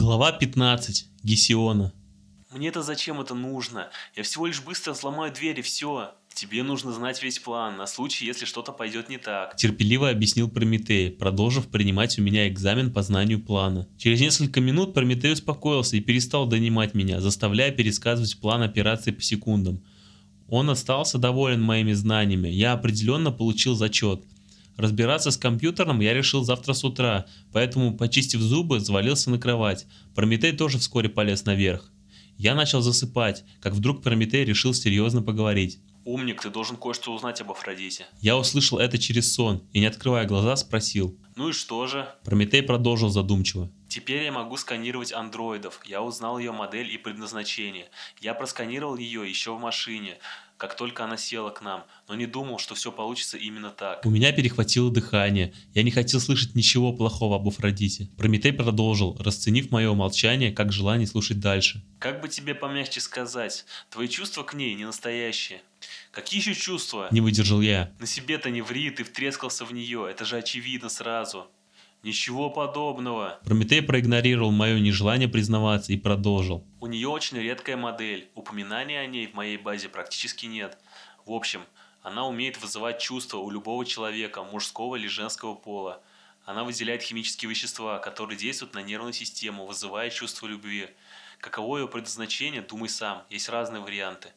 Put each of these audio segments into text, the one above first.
Глава 15. Гесиона. Мне-то зачем это нужно? Я всего лишь быстро взломаю дверь и все. Тебе нужно знать весь план, на случай, если что-то пойдет не так. Терпеливо объяснил Прометей, продолжив принимать у меня экзамен по знанию плана. Через несколько минут Прометей успокоился и перестал донимать меня, заставляя пересказывать план операции по секундам. Он остался доволен моими знаниями, я определенно получил зачет. Разбираться с компьютером я решил завтра с утра, поэтому, почистив зубы, завалился на кровать. Прометей тоже вскоре полез наверх. Я начал засыпать, как вдруг Прометей решил серьезно поговорить. Умник, ты должен кое-что узнать об Афродите. Я услышал это через сон и, не открывая глаза, спросил. Ну и что же? Прометей продолжил задумчиво. Теперь я могу сканировать андроидов. Я узнал ее модель и предназначение. Я просканировал ее еще в машине, как только она села к нам, но не думал, что все получится именно так. У меня перехватило дыхание. Я не хотел слышать ничего плохого об Афродите. Прометей продолжил, расценив мое молчание как желание слушать дальше. Как бы тебе помягче сказать, твои чувства к ней не настоящие. Какие еще чувства? Не выдержал я. На себе-то не ври, ты втрескался в нее, это же очевидно сразу. Ничего подобного. Прометей проигнорировал мое нежелание признаваться и продолжил. У нее очень редкая модель. Упоминаний о ней в моей базе практически нет. В общем, она умеет вызывать чувства у любого человека, мужского или женского пола. Она выделяет химические вещества, которые действуют на нервную систему, вызывая чувство любви. Каково ее предназначение, думай сам, есть разные варианты.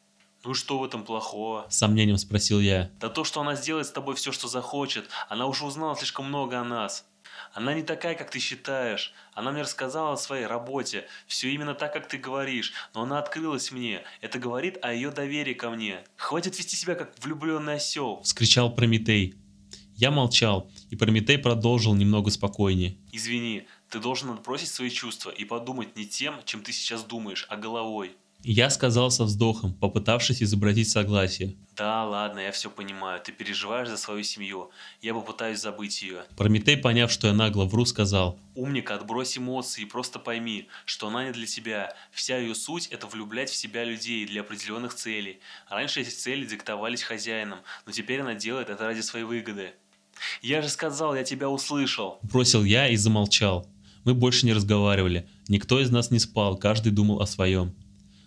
Ну и что в этом плохого? С сомнением спросил я. Да то, что она сделает с тобой все, что захочет. Она уже узнала слишком много о нас. Она не такая, как ты считаешь. Она мне рассказала о своей работе. Все именно так, как ты говоришь. Но она открылась мне. Это говорит о ее доверии ко мне. Хватит вести себя, как влюбленный осел. Вскричал Прометей. Я молчал, и Прометей продолжил немного спокойнее. Извини, ты должен отбросить свои чувства и подумать не тем, чем ты сейчас думаешь, а головой. Я сказал со вздохом, попытавшись изобразить согласие. Да, ладно, я все понимаю. Ты переживаешь за свою семью. Я попытаюсь забыть ее. Прометей, поняв, что я нагло вру, сказал. Умник, отбрось эмоции и просто пойми, что она не для тебя. Вся ее суть – это влюблять в себя людей для определенных целей. Раньше эти цели диктовались хозяином, но теперь она делает это ради своей выгоды. Я же сказал, я тебя услышал. Бросил я и замолчал. Мы больше не разговаривали. Никто из нас не спал, каждый думал о своем.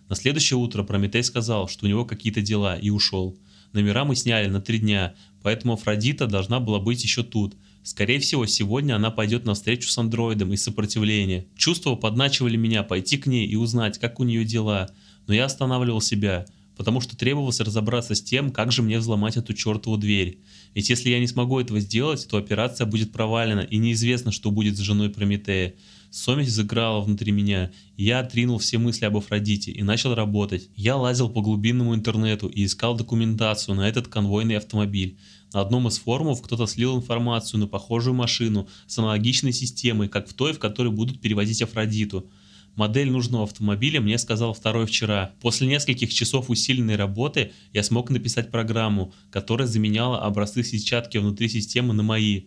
На следующее утро Прометей сказал, что у него какие-то дела, и ушел. Номера мы сняли на три дня, поэтому Афродита должна была быть еще тут. Скорее всего, сегодня она пойдет на встречу с андроидом из сопротивления. Чувства подначивали меня пойти к ней и узнать, как у нее дела, но я останавливал себя, потому что требовалось разобраться с тем, как же мне взломать эту чертову дверь. Ведь если я не смогу этого сделать, то операция будет провалена, и неизвестно, что будет с женой Прометея. Совесть заграла внутри меня, и я отринул все мысли об Афродите и начал работать. Я лазил по глубинному интернету и искал документацию на этот конвойный автомобиль. На одном из форумов кто-то слил информацию на похожую машину с аналогичной системой, как в той, в которой будут перевозить Афродиту. Модель нужного автомобиля мне сказал второй вчера. После нескольких часов усиленной работы я смог написать программу, которая заменяла образцы сетчатки внутри системы на мои.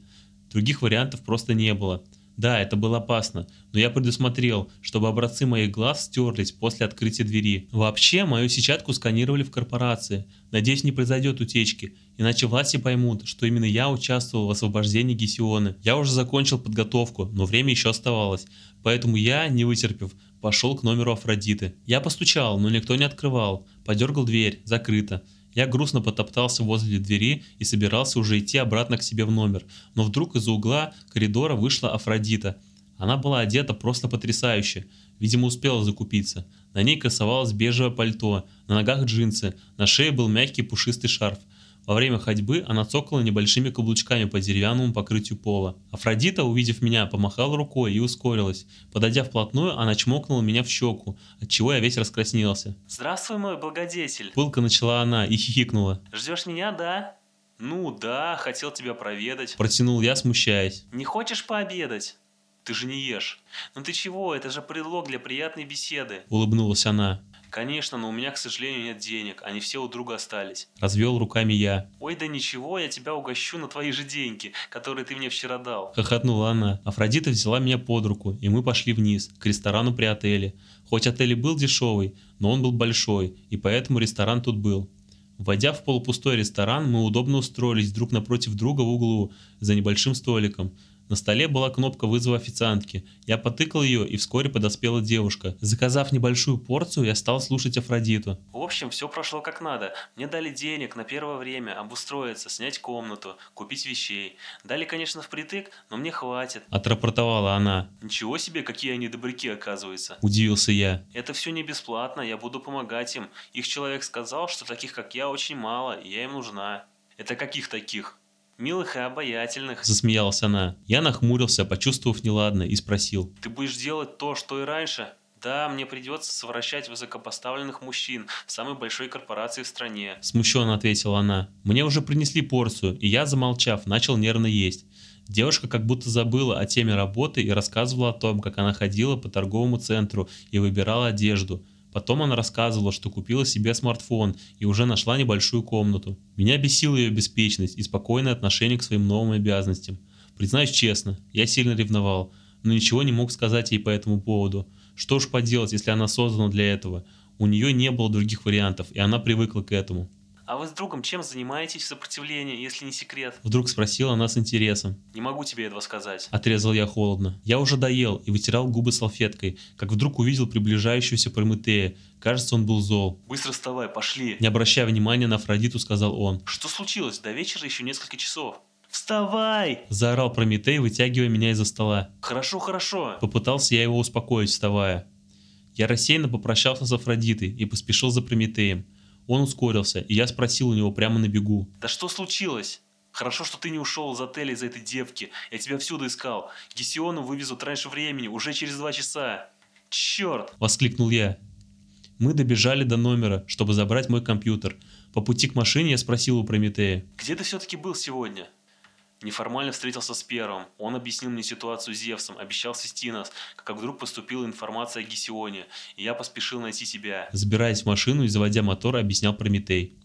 Других вариантов просто не было. Да, это было опасно, но я предусмотрел, чтобы образцы моих глаз стерлись после открытия двери. Вообще, мою сетчатку сканировали в корпорации. Надеюсь, не произойдет утечки, иначе власти поймут, что именно я участвовал в освобождении Гесионы. Я уже закончил подготовку, но время еще оставалось, поэтому я, не вытерпев, пошел к номеру Афродиты. Я постучал, но никто не открывал. Подергал дверь, закрыто. Я грустно потоптался возле двери и собирался уже идти обратно к себе в номер, но вдруг из-за угла коридора вышла Афродита. Она была одета просто потрясающе, видимо успела закупиться. На ней красовалось бежевое пальто, на ногах джинсы, на шее был мягкий пушистый шарф. Во время ходьбы она цокала небольшими каблучками по деревянному покрытию пола. Афродита, увидев меня, помахала рукой и ускорилась. Подойдя вплотную, она чмокнула меня в щеку, отчего я весь раскраснелся. «Здравствуй, мой благодетель!» Пылко начала она и хихикнула. «Ждешь меня, да?» «Ну да, хотел тебя проведать». Протянул я, смущаясь. «Не хочешь пообедать?» «Ты же не ешь». «Ну ты чего, это же предлог для приятной беседы». Улыбнулась она. «Конечно, но у меня, к сожалению, нет денег, они все у друга остались». Развел руками я. «Ой, да ничего, я тебя угощу на твои же деньги, которые ты мне вчера дал». Хохотнула она. Афродита взяла меня под руку, и мы пошли вниз, к ресторану при отеле. Хоть отель и был дешевый, но он был большой, и поэтому ресторан тут был. Войдя в полупустой ресторан, мы удобно устроились друг напротив друга в углу, за небольшим столиком. На столе была кнопка вызова официантки. Я потыкал ее, и вскоре подоспела девушка. Заказав небольшую порцию, я стал слушать Афродиту. В общем, все прошло как надо. Мне дали денег на первое время обустроиться, снять комнату, купить вещей. Дали, конечно, впритык, но мне хватит. Отрапортовала она. Ничего себе, какие они добряки, оказывается. Удивился я. Это все не бесплатно, я буду помогать им. Их человек сказал, что таких, как я, очень мало, и я им нужна. Это каких таких? Милых и обаятельных. Засмеялась она. Я нахмурился, почувствовав неладно, и спросил. Ты будешь делать то, что и раньше? Да, мне придется совращать высокопоставленных мужчин в самой большой корпорации в стране. Смущенно ответила она. Мне уже принесли порцию, и я, замолчав, начал нервно есть. Девушка как будто забыла о теме работы и рассказывала о том, как она ходила по торговому центру и выбирала одежду. Потом она рассказывала, что купила себе смартфон и уже нашла небольшую комнату. Меня бесила ее беспечность и спокойное отношение к своим новым обязанностям. Признаюсь честно, я сильно ревновал, но ничего не мог сказать ей по этому поводу. Что уж поделать, если она создана для этого. У нее не было других вариантов, и она привыкла к этому. А вы с другом чем занимаетесь в сопротивлении, если не секрет? Вдруг спросила она с интересом. Не могу тебе этого сказать. Отрезал я холодно. Я уже доел и вытирал губы салфеткой, как вдруг увидел приближающегося Прометея. Кажется, он был зол. Быстро вставай, пошли. Не обращая внимания на Афродиту, сказал он. Что случилось? До вечера еще несколько часов. «Вставай!» – заорал Прометей, вытягивая меня из-за стола. «Хорошо, хорошо!» Попытался я его успокоить, вставая. Я рассеянно попрощался с Афродитой и поспешил за Прометеем. Он ускорился, и я спросил у него прямо на бегу. «Да что случилось?» Хорошо, что ты не ушел из отеля из-за этой девки. Я тебя всюду искал. Гесиону вывезут раньше времени, уже через два часа. Черт! Воскликнул я. Мы добежали до номера, чтобы забрать мой компьютер. По пути к машине я спросил у Прометея. Где ты все-таки был сегодня? Неформально встретился с первым. Он объяснил мне ситуацию с Зевсом, обещал свести нас, как вдруг поступила информация о Гесионе, и я поспешил найти тебя. Забираясь в машину и заводя мотор, объяснял Прометей.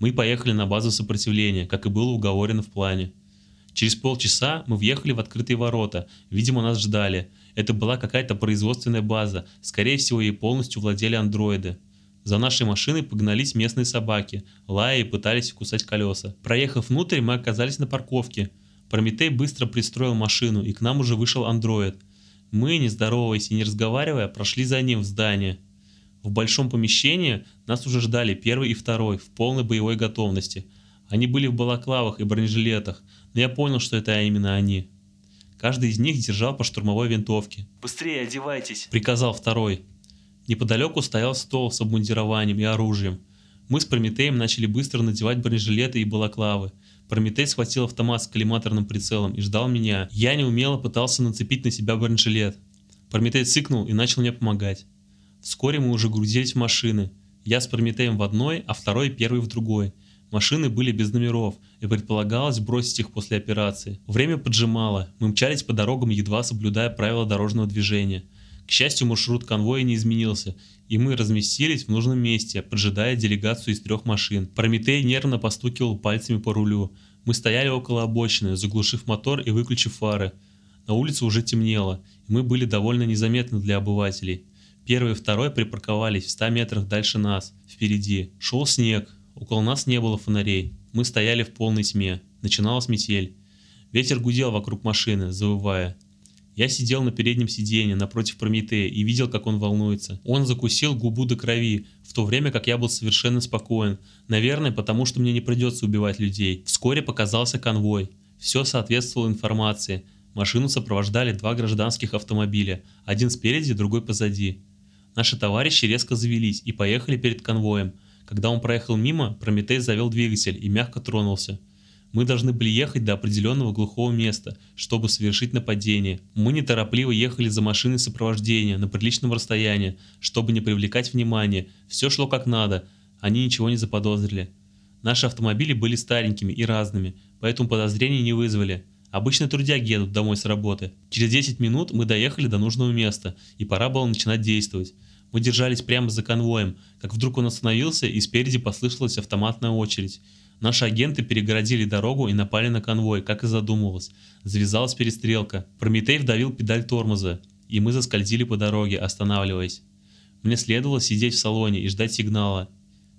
Мы поехали на базу сопротивления, как и было уговорено в плане. Через полчаса мы въехали в открытые ворота, видимо нас ждали. Это была какая-то производственная база, скорее всего ей полностью владели андроиды. За нашей машиной погнались местные собаки, лая и пытались кусать колеса. Проехав внутрь, мы оказались на парковке. Прометей быстро пристроил машину, и к нам уже вышел андроид. Мы, не здороваясь и не разговаривая, прошли за ним в здание. В большом помещении нас уже ждали первый и второй в полной боевой готовности. Они были в балаклавах и бронежилетах, но я понял, что это именно они. Каждый из них держал по штурмовой винтовке. «Быстрее одевайтесь!» – приказал второй. Неподалеку стоял стол с обмундированием и оружием. Мы с Прометеем начали быстро надевать бронежилеты и балаклавы. Прометей схватил автомат с коллиматорным прицелом и ждал меня. Я неумело пытался нацепить на себя бронежилет. Прометей цыкнул и начал мне помогать. Вскоре мы уже грузились в машины. Я с Прометеем в одной, а второй первый в другой. Машины были без номеров, и предполагалось бросить их после операции. Время поджимало, мы мчались по дорогам, едва соблюдая правила дорожного движения. К счастью, маршрут конвоя не изменился, и мы разместились в нужном месте, поджидая делегацию из трех машин. Прометей нервно постукивал пальцами по рулю. Мы стояли около обочины, заглушив мотор и выключив фары. На улице уже темнело, и мы были довольно незаметны для обывателей. Первый и второй припарковались в 100 метрах дальше нас. Впереди шел снег, около нас не было фонарей. Мы стояли в полной тьме. Начиналась метель. Ветер гудел вокруг машины, завывая. Я сидел на переднем сиденье напротив Прометея и видел, как он волнуется. Он закусил губу до крови, в то время как я был совершенно спокоен. Наверное, потому что мне не придется убивать людей. Вскоре показался конвой. Все соответствовало информации. Машину сопровождали два гражданских автомобиля, один спереди, другой позади. Наши товарищи резко завелись и поехали перед конвоем. Когда он проехал мимо, Прометей завел двигатель и мягко тронулся. Мы должны были ехать до определенного глухого места, чтобы совершить нападение. Мы неторопливо ехали за машиной сопровождения на приличном расстоянии, чтобы не привлекать внимания. Все шло как надо, они ничего не заподозрили. Наши автомобили были старенькими и разными, поэтому подозрений не вызвали. Обычно трудяги едут домой с работы. Через 10 минут мы доехали до нужного места, и пора было начинать действовать. Мы держались прямо за конвоем, как вдруг он остановился, и спереди послышалась автоматная очередь. Наши агенты перегородили дорогу и напали на конвой, как и задумывалось. Завязалась перестрелка. Прометей вдавил педаль тормоза, и мы заскользили по дороге, останавливаясь. Мне следовало сидеть в салоне и ждать сигнала.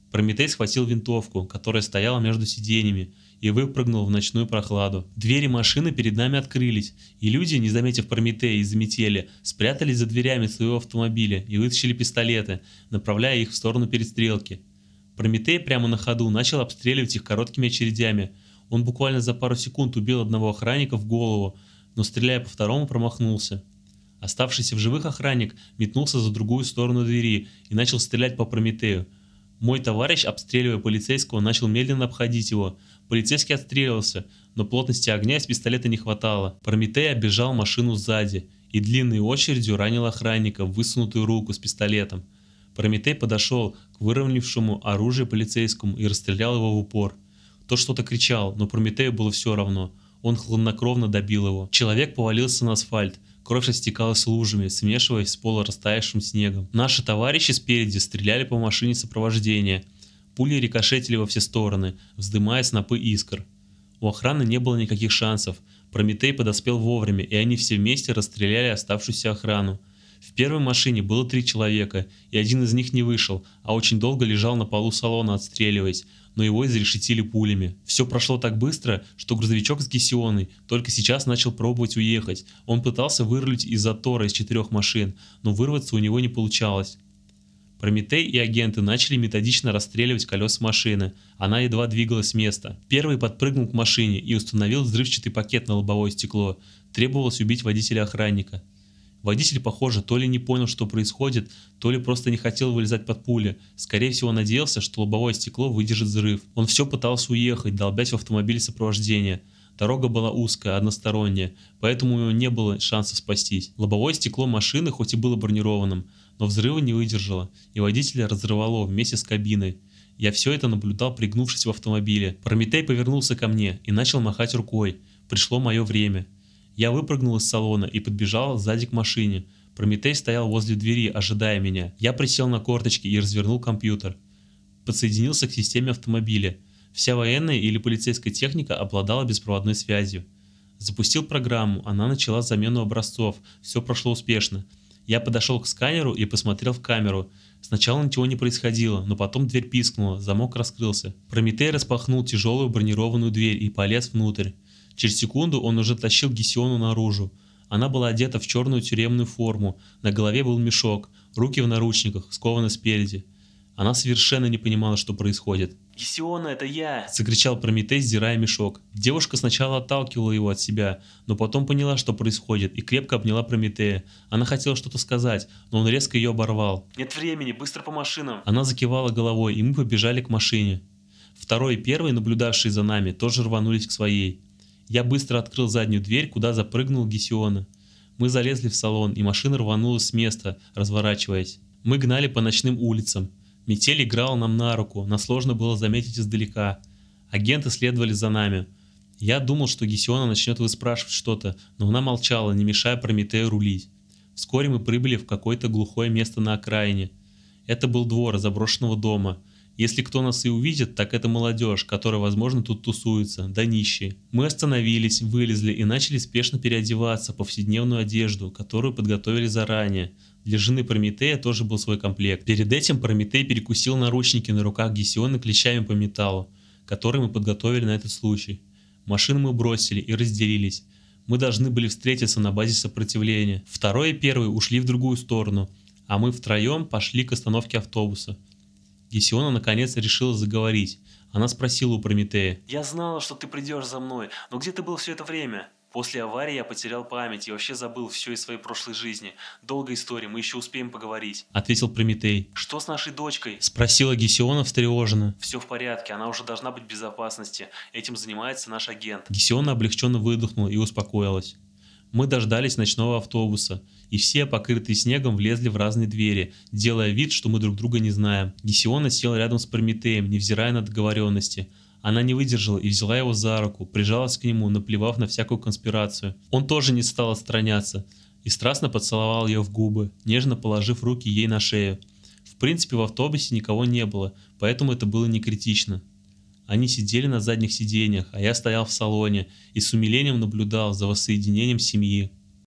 Прометей схватил винтовку, которая стояла между сиденьями, и выпрыгнул в ночную прохладу. Двери машины перед нами открылись, и люди, не заметив Прометея и заметели, спрятались за дверями своего автомобиля и вытащили пистолеты, направляя их в сторону перестрелки. Прометей прямо на ходу начал обстреливать их короткими очередями. Он буквально за пару секунд убил одного охранника в голову, но стреляя по второму промахнулся. Оставшийся в живых охранник метнулся за другую сторону двери и начал стрелять по Прометею. Мой товарищ, обстреливая полицейского, начал медленно обходить его. Полицейский отстреливался, но плотности огня из пистолета не хватало. Прометей оббежал машину сзади и длинной очередью ранил охранника высунутую руку с пистолетом. Прометей подошел к выровнявшему оружие полицейскому и расстрелял его в упор. Тот что-то кричал, но Прометею было все равно. Он хладнокровно добил его. Человек повалился на асфальт. Кровь растекалась лужами, смешиваясь с пола растаявшим снегом. Наши товарищи спереди стреляли по машине сопровождения. Пули рикошетили во все стороны, вздымая снопы искр. У охраны не было никаких шансов. Прометей подоспел вовремя, и они все вместе расстреляли оставшуюся охрану. В первой машине было три человека, и один из них не вышел, а очень долго лежал на полу салона, отстреливаясь, но его изрешетили пулями. Все прошло так быстро, что грузовичок с Гесионой только сейчас начал пробовать уехать. Он пытался вырулить из затора из четырех машин, но вырваться у него не получалось. Прометей и агенты начали методично расстреливать колеса машины. Она едва двигалась с места. Первый подпрыгнул к машине и установил взрывчатый пакет на лобовое стекло. Требовалось убить водителя-охранника. Водитель, похоже, то ли не понял, что происходит, то ли просто не хотел вылезать под пули. Скорее всего, надеялся, что лобовое стекло выдержит взрыв. Он все пытался уехать, долбять в автомобиль сопровождения. Дорога была узкая, односторонняя, поэтому у него не было шанса спастись. Лобовое стекло машины хоть и было бронированным, но взрыва не выдержало, и водителя разрывало вместе с кабиной. Я все это наблюдал, пригнувшись в автомобиле. Прометей повернулся ко мне и начал махать рукой. Пришло мое время. Я выпрыгнул из салона и подбежал сзади к машине. Прометей стоял возле двери, ожидая меня. Я присел на корточки и развернул компьютер. Подсоединился к системе автомобиля. Вся военная или полицейская техника обладала беспроводной связью. Запустил программу, она начала замену образцов, все прошло успешно. Я подошел к сканеру и посмотрел в камеру. Сначала ничего не происходило, но потом дверь пискнула, замок раскрылся. Прометей распахнул тяжелую бронированную дверь и полез внутрь. Через секунду он уже тащил Гесиону наружу. Она была одета в черную тюремную форму, на голове был мешок, руки в наручниках, скованы спереди. Она совершенно не понимала, что происходит. «Гесиона, это я!» – закричал Прометей, сдирая мешок. Девушка сначала отталкивала его от себя, но потом поняла, что происходит, и крепко обняла Прометея. Она хотела что-то сказать, но он резко ее оборвал. «Нет времени, быстро по машинам!» Она закивала головой, и мы побежали к машине. Второй и первый, наблюдавшие за нами, тоже рванулись к своей. Я быстро открыл заднюю дверь, куда запрыгнул Гесиона. Мы залезли в салон, и машина рванулась с места, разворачиваясь. Мы гнали по ночным улицам. Метель играл нам на руку, нас сложно было заметить издалека. Агенты следовали за нами. Я думал, что Гесиона начнет выспрашивать что-то, но она молчала, не мешая Прометею рулить. Вскоре мы прибыли в какое-то глухое место на окраине. Это был двор заброшенного дома – если кто нас и увидит, так это молодежь, которая, возможно, тут тусуется, да нищие. Мы остановились, вылезли и начали спешно переодеваться в повседневную одежду, которую подготовили заранее. Для жены Прометея тоже был свой комплект. Перед этим Прометей перекусил наручники на руках Гесиона клещами по металлу, которые мы подготовили на этот случай. Машины мы бросили и разделились. Мы должны были встретиться на базе сопротивления. Второй и первый ушли в другую сторону, а мы втроем пошли к остановке автобуса. Гесиона наконец решила заговорить. Она спросила у Прометея. «Я знала, что ты придешь за мной, но где ты был все это время?» После аварии я потерял память и вообще забыл все из своей прошлой жизни. Долгая история, мы еще успеем поговорить. Ответил Прометей. Что с нашей дочкой? Спросила Гесиона встревоженно. Все в порядке, она уже должна быть в безопасности. Этим занимается наш агент. Гесиона облегченно выдохнула и успокоилась. Мы дождались ночного автобуса, и все, покрытые снегом, влезли в разные двери, делая вид, что мы друг друга не знаем. Гесиона села рядом с Прометеем, невзирая на договоренности. Она не выдержала и взяла его за руку, прижалась к нему, наплевав на всякую конспирацию. Он тоже не стал отстраняться и страстно поцеловал ее в губы, нежно положив руки ей на шею. В принципе, в автобусе никого не было, поэтому это было не критично. Они сидели на задних сиденьях, а я стоял в салоне и с умилением наблюдал за воссоединением семьи.